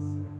It's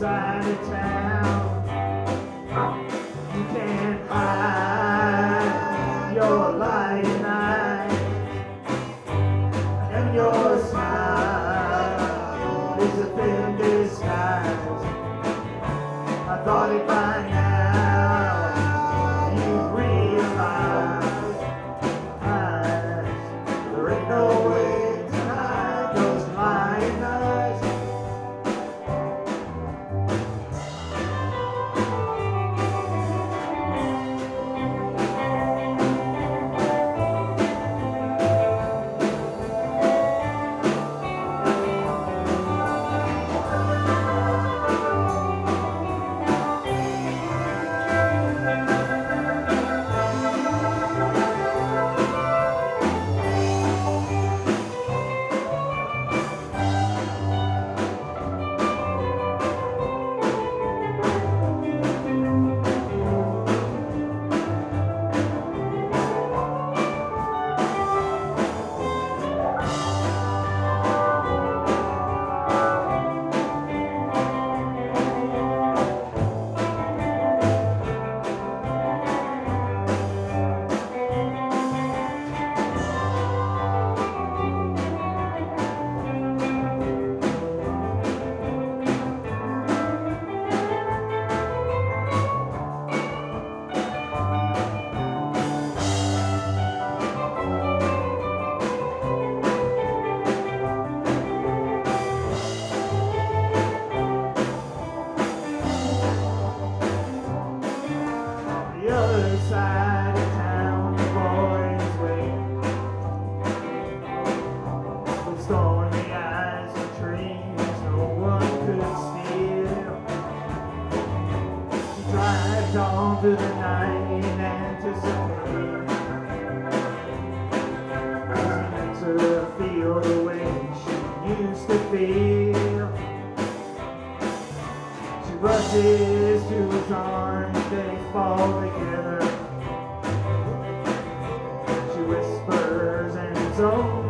cheap side fall together. She whispers, and it's only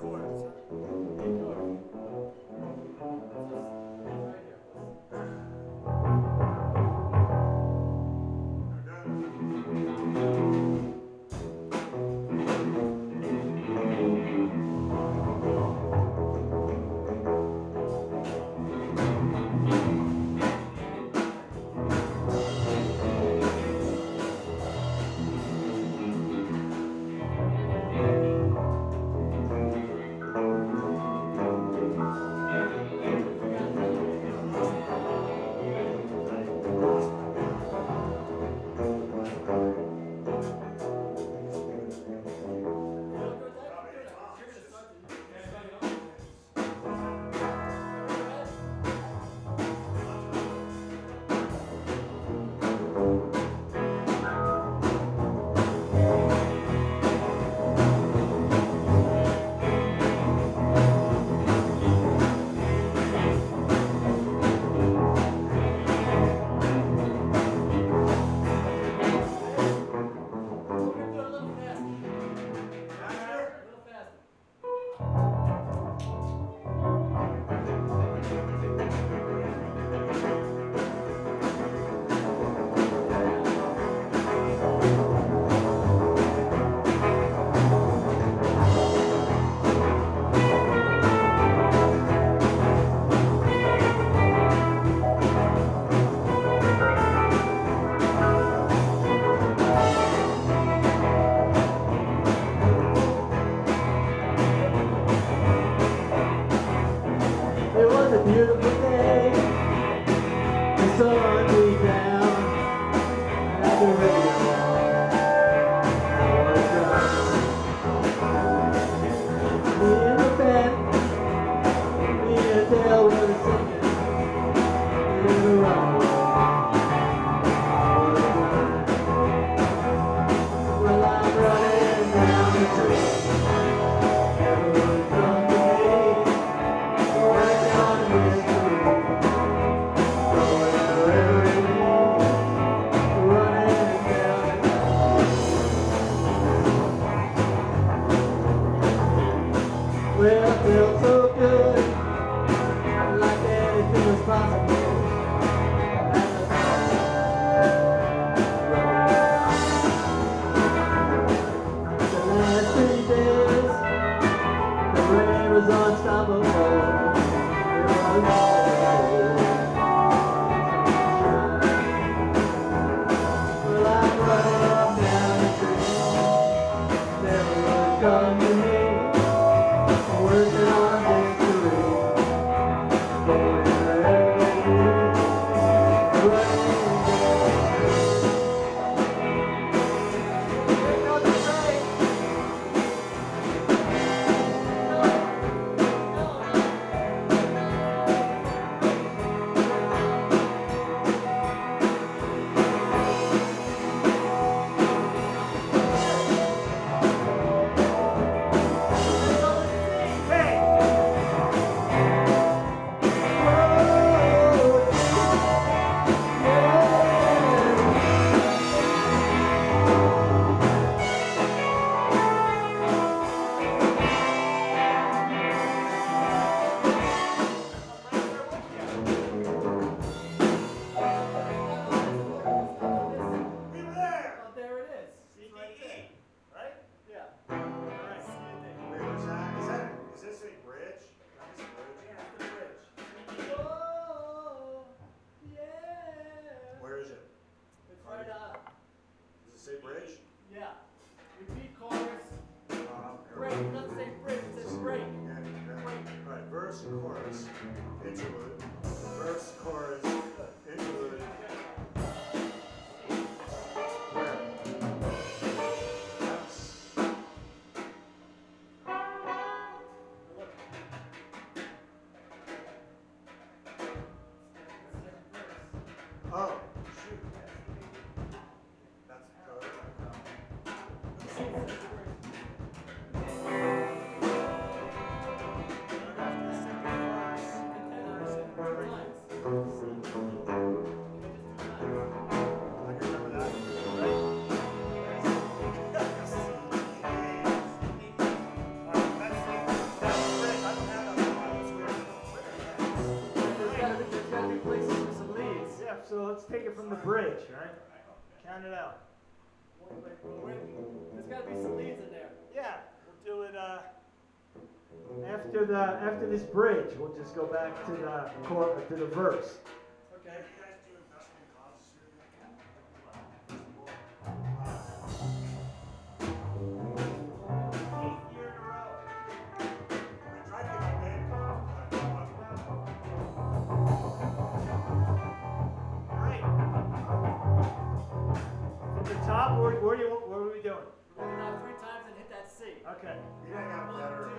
On 好 let's take it from the bridge, right? Count it out. There's gotta be some leads in there. Yeah, we'll do it, uh, after the, after this bridge, we'll just go back to the to the verse. From the top, where, where do you, what are we doing? We're gonna three times and hit that C. Okay. You didn't have better.